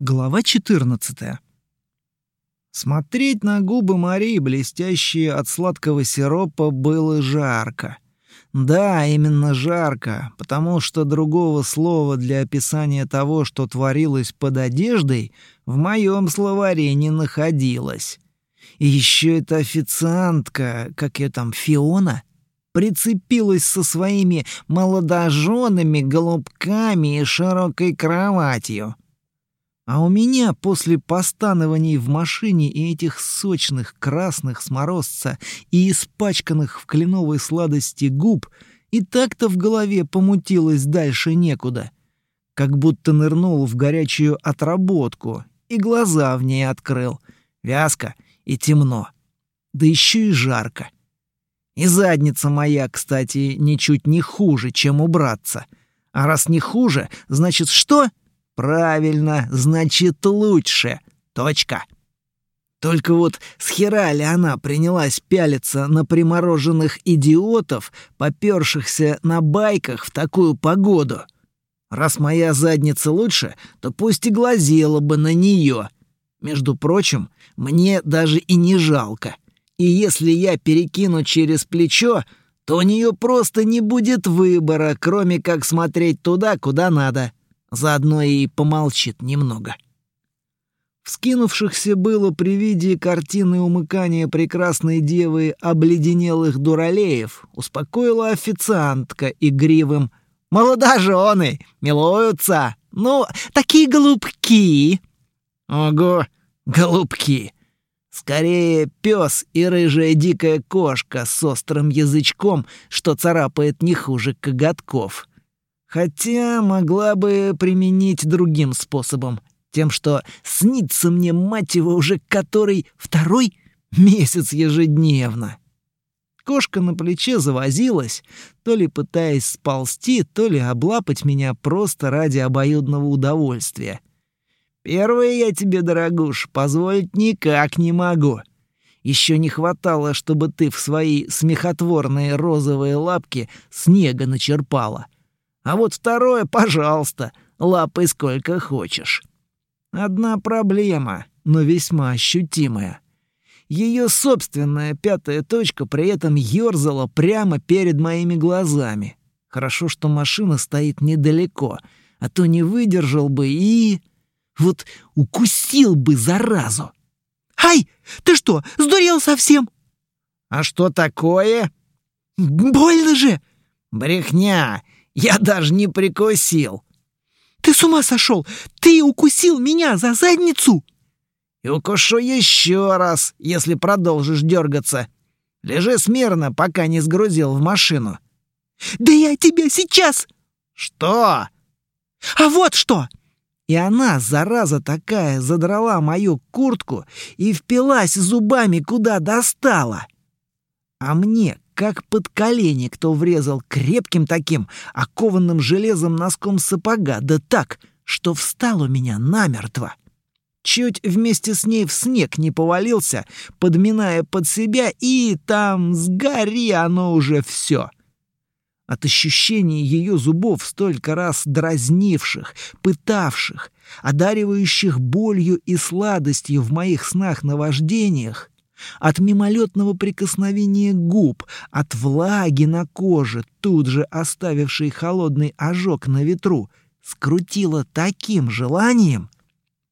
Глава 14. Смотреть на губы Марии, блестящие от сладкого сиропа, было жарко. Да, именно жарко, потому что другого слова для описания того, что творилось под одеждой, в моем словаре не находилось. И еще эта официантка, как ее там, Фиона, прицепилась со своими молодоженами, голубками и широкой кроватью. А у меня после постанований в машине и этих сочных красных с морозца и испачканных в кленовой сладости губ и так-то в голове помутилось дальше некуда. Как будто нырнул в горячую отработку и глаза в ней открыл. Вязко и темно. Да еще и жарко. И задница моя, кстати, ничуть не хуже, чем убраться. А раз не хуже, значит что? — Правильно, значит лучше. Точка. Только вот с хера ли она принялась пялиться на примороженных идиотов, попёршихся на байках в такую погоду? Раз моя задница лучше, то пусть и глазела бы на неё. Между прочим, мне даже и не жалко. И если я перекину через плечо, то у неё просто не будет выбора, кроме как смотреть туда, куда надо. Заодно и помолчит немного. Вскинувшихся было при виде картины умыкания прекрасной девы обледенелых дуралеев, успокоила официантка игривым «Молодожены! Милуются! Ну, такие голубки!» «Ого, голубки!» Скорее, пес и рыжая дикая кошка с острым язычком, что царапает не хуже коготков. Хотя могла бы применить другим способом. Тем, что снится мне, мать его, уже который второй месяц ежедневно. Кошка на плече завозилась, то ли пытаясь сползти, то ли облапать меня просто ради обоюдного удовольствия. Первое я тебе, дорогуш, позволить никак не могу. Еще не хватало, чтобы ты в свои смехотворные розовые лапки снега начерпала. А вот второе, пожалуйста, лапай сколько хочешь. Одна проблема, но весьма ощутимая. Ее собственная пятая точка при этом ёрзала прямо перед моими глазами. Хорошо, что машина стоит недалеко, а то не выдержал бы и... Вот укусил бы заразу. «Ай, ты что, сдурел совсем?» «А что такое?» «Больно же!» «Брехня! Я даже не прикусил. Ты с ума сошел? Ты укусил меня за задницу? И укушу еще раз, если продолжишь дергаться. Лежи смирно, пока не сгрузил в машину. Да я тебя сейчас... Что? А вот что! И она, зараза такая, задрала мою куртку и впилась зубами куда достала. А мне как под колени кто врезал крепким таким, окованным железом носком сапога, да так, что встал у меня намертво. Чуть вместе с ней в снег не повалился, подминая под себя, и там сгори оно уже все. От ощущения ее зубов, столько раз дразнивших, пытавших, одаривающих болью и сладостью в моих снах-наваждениях, от мимолетного прикосновения губ, от влаги на коже, тут же оставившей холодный ожог на ветру, скрутило таким желанием,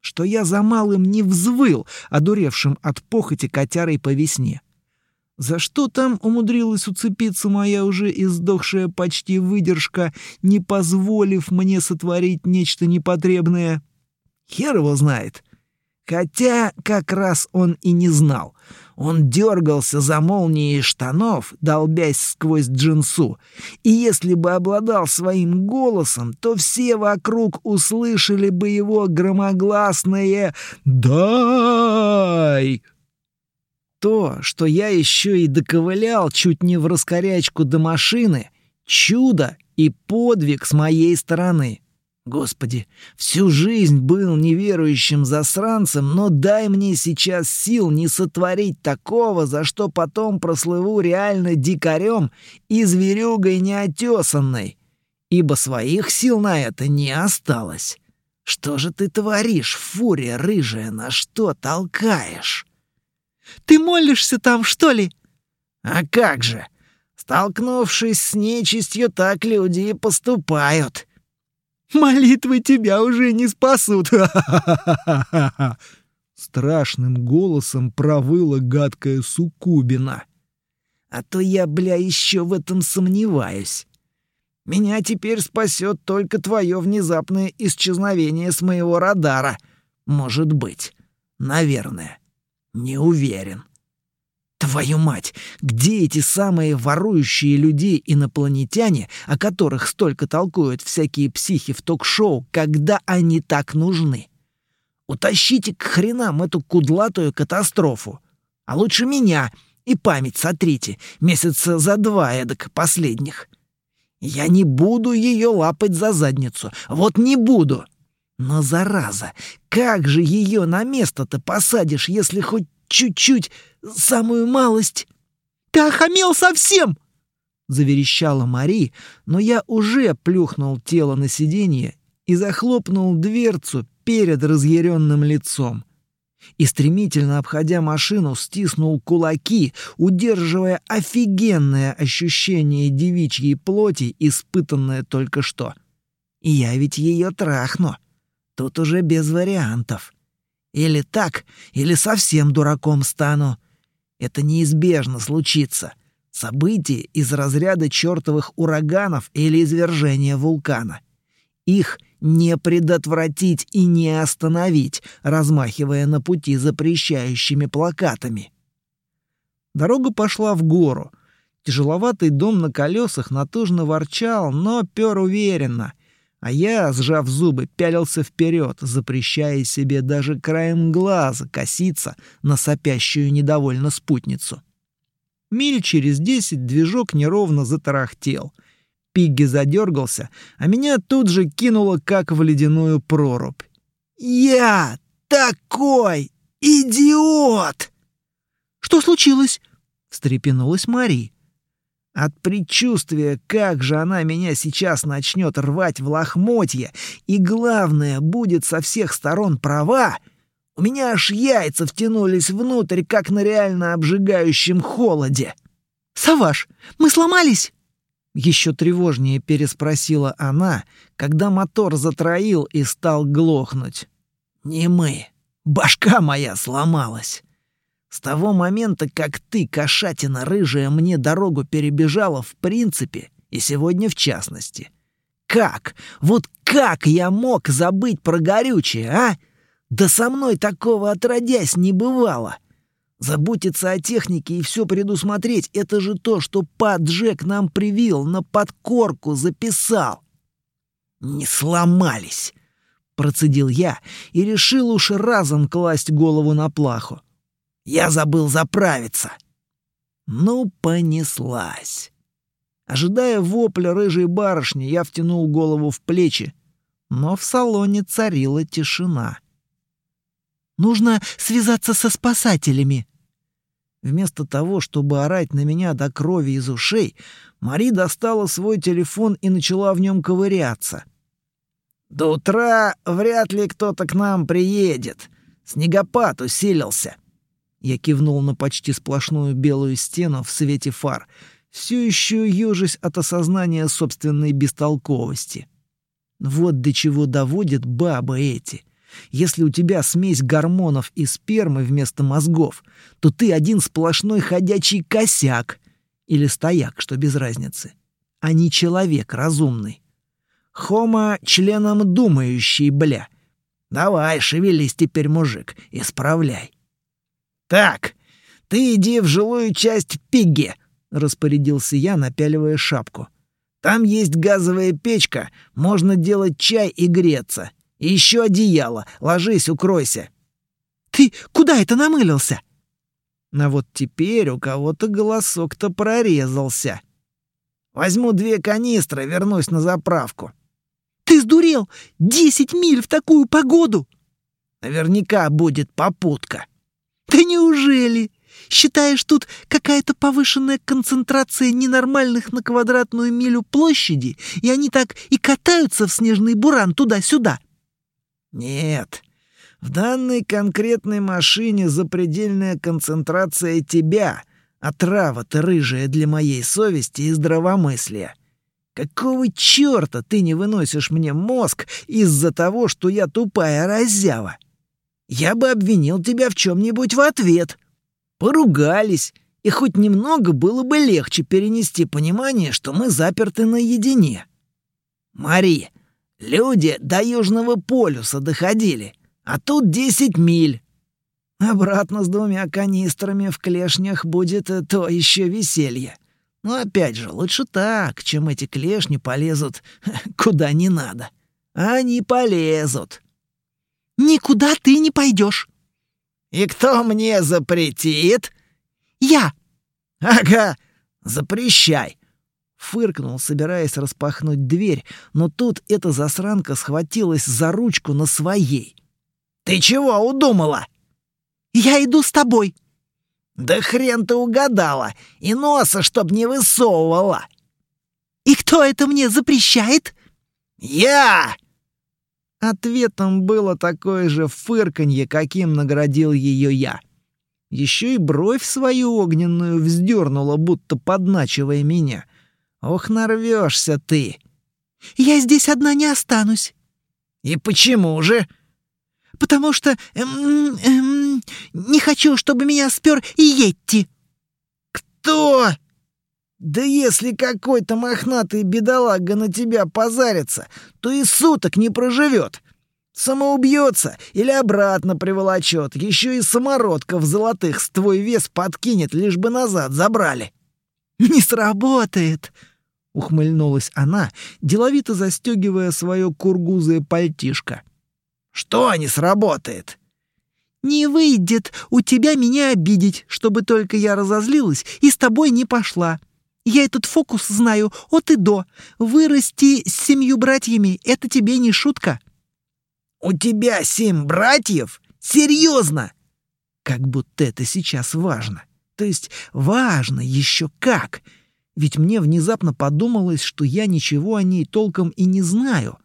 что я за малым не взвыл, одуревшим от похоти котярой по весне. За что там умудрилась уцепиться моя уже издохшая почти выдержка, не позволив мне сотворить нечто непотребное? Хер его знает. Хотя как раз он и не знал. Он дергался за молнией штанов, долбясь сквозь джинсу. И если бы обладал своим голосом, то все вокруг услышали бы его громогласное «Дай!». То, что я еще и доковылял чуть не в раскорячку до машины, чудо и подвиг с моей стороны. Господи, всю жизнь был неверующим засранцем, но дай мне сейчас сил не сотворить такого, за что потом прослыву реально дикарем и зверюгой неотесанной, ибо своих сил на это не осталось. Что же ты творишь, фурия рыжая, на что толкаешь? Ты молишься там, что ли? А как же? Столкнувшись с нечистью, так люди и поступают. Молитвы тебя уже не спасут. Страшным голосом провыла гадкая суккубина. А то я, бля, еще в этом сомневаюсь. Меня теперь спасет только твое внезапное исчезновение с моего радара. Может быть. Наверное. Не уверен. Твою мать, где эти самые ворующие людей инопланетяне, о которых столько толкуют всякие психи в ток-шоу, когда они так нужны? Утащите к хренам эту кудлатую катастрофу. А лучше меня и память сотрите месяца за два эдак последних. Я не буду ее лапать за задницу. Вот не буду. Но, зараза, как же ее на место-то посадишь, если хоть чуть-чуть, самую малость? Ты охамел совсем! Заверещала Мари, но я уже плюхнул тело на сиденье и захлопнул дверцу перед разъяренным лицом и, стремительно обходя машину, стиснул кулаки, удерживая офигенное ощущение девичьей плоти, испытанное только что. И я ведь ее трахну. Тут уже без вариантов. Или так, или совсем дураком стану. Это неизбежно случится. Событие из разряда чертовых ураганов или извержения вулкана. Их — не предотвратить и не остановить, размахивая на пути запрещающими плакатами. Дорога пошла в гору. Тяжеловатый дом на колесах натужно ворчал, но пер уверенно, а я, сжав зубы, пялился вперед, запрещая себе даже краем глаза коситься на сопящую недовольно спутницу. Миль через десять движок неровно затарахтел — Пигги задергался, а меня тут же кинуло как в ледяную прорубь. «Я такой идиот!» «Что случилось?» — встрепенулась Мари. От предчувствия, как же она меня сейчас начнет рвать в лохмотье, и главное, будет со всех сторон права, у меня аж яйца втянулись внутрь, как на реально обжигающем холоде. «Саваш, мы сломались?» Еще тревожнее переспросила она, когда мотор затроил и стал глохнуть. «Не мы. Башка моя сломалась. С того момента, как ты, кошатина рыжая, мне дорогу перебежала в принципе, и сегодня в частности. Как? Вот как я мог забыть про горючее, а? Да со мной такого отродясь не бывало. Заботиться о технике и все предусмотреть — это же то, что Пат Джек нам привил, на подкорку записал. «Не сломались!» — процедил я и решил уж разом класть голову на плаху. «Я забыл заправиться!» Ну, понеслась. Ожидая вопля рыжей барышни, я втянул голову в плечи, но в салоне царила тишина. «Нужно связаться со спасателями», Вместо того, чтобы орать на меня до крови из ушей, Мари достала свой телефон и начала в нем ковыряться. «До утра вряд ли кто-то к нам приедет. Снегопад усилился». Я кивнул на почти сплошную белую стену в свете фар, все еще ежась от осознания собственной бестолковости. Вот до чего доводят бабы эти — если у тебя смесь гормонов и спермы вместо мозгов, то ты один сплошной ходячий косяк. Или стояк, что без разницы. А не человек разумный. Хома членом думающий, бля. Давай, шевелись теперь, мужик, исправляй. Так, ты иди в жилую часть Пигги, распорядился я, напяливая шапку. Там есть газовая печка, можно делать чай и греться. И еще одеяло. Ложись, укройся. Ты куда это намылился? А вот теперь у кого-то голосок-то прорезался. Возьму две канистры, вернусь на заправку. Ты сдурел? Десять миль в такую погоду? Наверняка будет попутка. Да неужели? Считаешь, тут какая-то повышенная концентрация ненормальных на квадратную милю площади, и они так и катаются в снежный буран туда-сюда? Нет. В данной конкретной машине запредельная концентрация тебя, отрава ты рыжая для моей совести и здравомыслия. Какого чёрта ты не выносишь мне мозг из-за того, что я тупая раззява? Я бы обвинил тебя в чем-нибудь в ответ. Поругались, и хоть немного было бы легче перенести понимание, что мы заперты наедине. Мари, люди до Южного полюса доходили, а тут десять миль. Обратно с двумя канистрами в клешнях будет то еще веселье. Но опять же, лучше так, чем эти клешни полезут куда не надо. Они полезут. Никуда ты не пойдешь. И кто мне запретит? Я. Ага, запрещай. Фыркнул, собираясь распахнуть дверь, но тут эта засранка схватилась за ручку на своей. «Ты чего удумала?» «Я иду с тобой», «Да хрен ты угадала! И носа чтоб не высовывала!» «И кто это мне запрещает?» «Я!» Ответом было такое же фырканье, каким наградил ее я. Еще и бровь свою огненную вздернула, будто подначивая меня. «Ох, нарвешься ты!» «Я здесь одна не останусь». «И почему же?» потому что эм, эм, не хочу, чтобы меня спер и Йетти». «Кто?» «Да если какой-то мохнатый бедолага на тебя позарится, то и суток не проживет. Самоубьется или обратно приволочет, еще и самородков золотых с твой вес подкинет, лишь бы назад забрали». «Не сработает», — ухмыльнулась она, деловито застегивая свое кургузое пальтишко. Что не сработает? Не выйдет у тебя меня обидеть, чтобы только я разозлилась и с тобой не пошла. Я этот фокус знаю от и до. Вырасти с семью братьями — это тебе не шутка. У тебя семь братьев? Серьезно? Как будто это сейчас важно. То есть важно еще как. Ведь мне внезапно подумалось, что я ничего о ней толком и не знаю.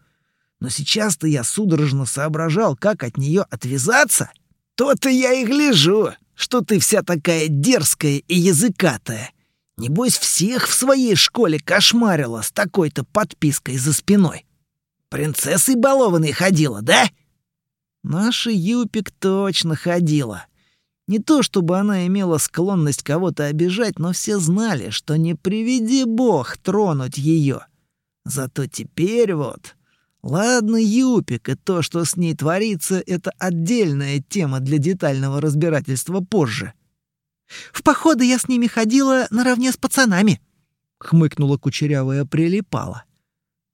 Но сейчас-то я судорожно соображал, как от нее отвязаться. То-то я и гляжу, что ты вся такая дерзкая и языкатая. Небось, всех в своей школе кошмарила с такой-то подпиской за спиной. Принцессой балованной ходила, да? Наша Юпик точно ходила. Не то чтобы она имела склонность кого-то обижать, но все знали, что не приведи бог тронуть ее. Зато теперь вот Ладно, Юпик, и то, что с ней творится, это отдельная тема для детального разбирательства позже. В походы я с ними ходила наравне с пацанами, хмыкнула кучерявая прилипала.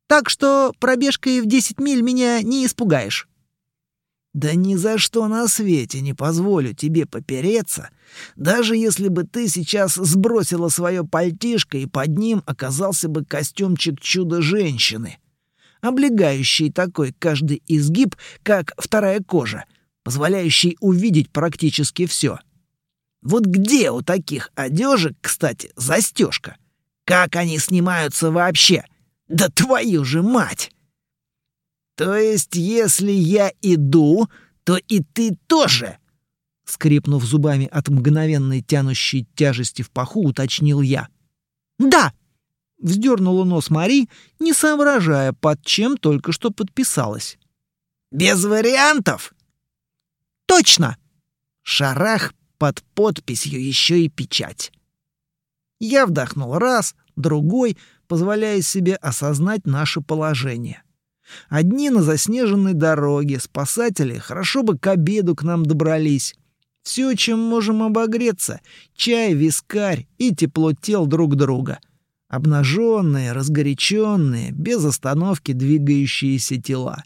Так что пробежкой в десять миль меня не испугаешь. Да ни за что на свете не позволю тебе попереться, даже если бы ты сейчас сбросила свое пальтишко и под ним оказался бы костюмчик чудо-женщины облегающий такой каждый изгиб, как вторая кожа, позволяющий увидеть практически все. Вот где у таких одежек, кстати, застежка? Как они снимаются вообще? Да твою же мать! То есть, если я иду, то и ты тоже? Скрипнув зубами от мгновенной тянущей тяжести в паху, уточнил я. «Да!» Вздернула нос Мари, не соображая, под чем только что подписалась. «Без вариантов?» «Точно!» Шарах под подписью еще и печать. Я вдохнул раз, другой, позволяя себе осознать наше положение. Одни на заснеженной дороге, спасатели хорошо бы к обеду к нам добрались. Все, чем можем обогреться — чай, вискарь и тепло тел друг друга — обнаженные, разгоряченные, без остановки двигающиеся тела.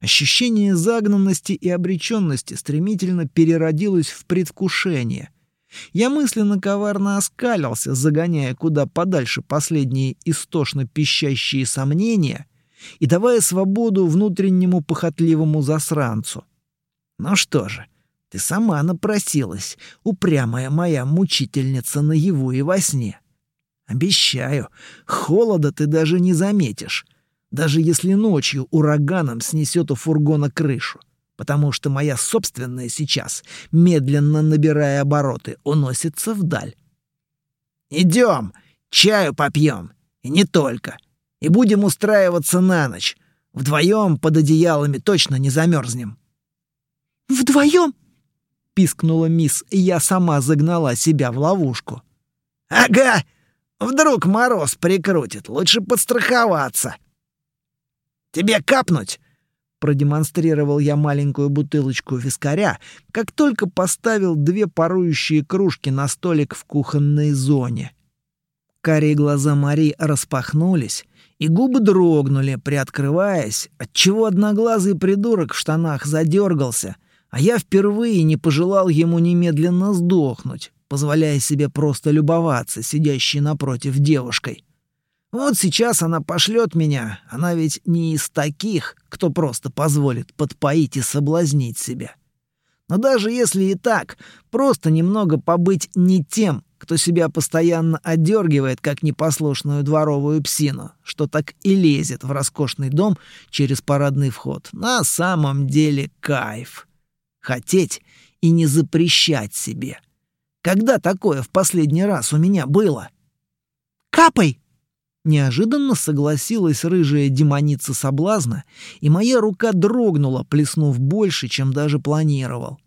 Ощущение загнанности и обреченности стремительно переродилось в предвкушение. Я мысленно коварно оскалился, загоняя куда подальше последние истошно пищащие сомнения и давая свободу внутреннему похотливому засранцу. Ну что же, ты сама напросилась, упрямая моя мучительница наяву и во сне. Обещаю, холода ты даже не заметишь. Даже если ночью ураганом снесет у фургона крышу, потому что моя собственная сейчас, медленно набирая обороты, уносится вдаль. Идем, чаю попьем, и не только, и будем устраиваться на ночь. Вдвоем под одеялами точно не замерзнем. Вдвоем? пискнула мисс, и я сама загнала себя в ловушку. Ага, вдруг мороз прикрутит, лучше подстраховаться. Тебе капнуть? Продемонстрировал я маленькую бутылочку вискаря, как только поставил две парующие кружки на столик в кухонной зоне. Карие глаза Мари распахнулись, и губы дрогнули, приоткрываясь, отчего одноглазый придурок в штанах задергался, а я впервые не пожелал ему немедленно сдохнуть, позволяя себе просто любоваться сидящей напротив девушкой. Вот сейчас она пошлет меня, она ведь не из таких, кто просто позволит подпоить и соблазнить себя. Но даже если и так, просто немного побыть не тем, кто себя постоянно отдергивает, как непослушную дворовую псину, что так и лезет в роскошный дом через парадный вход. На самом деле кайф. Хотеть и не запрещать себе. Когда такое в последний раз у меня было? «Капай!» Неожиданно согласилась рыжая демоница соблазна, и моя рука дрогнула, плеснув больше, чем даже планировал.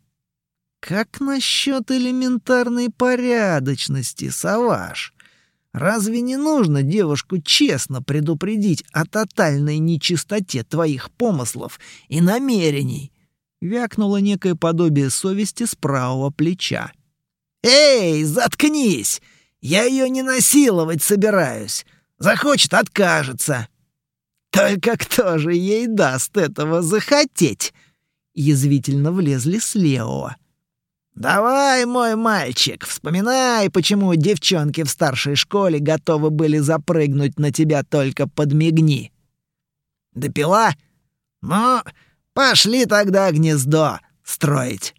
Как насчет элементарной порядочности, Саваш? Разве не нужно девушку честно предупредить о тотальной нечистоте твоих помыслов и намерений? Вякнуло некое подобие совести с правого плеча. «Эй, заткнись! Я ее не насиловать собираюсь. Захочет — откажется. Только кто же ей даст этого захотеть? Язвительно влезли с левого. «Давай, мой мальчик, вспоминай, почему девчонки в старшей школе готовы были запрыгнуть на тебя только подмигни. Допила? Ну, пошли тогда гнездо строить».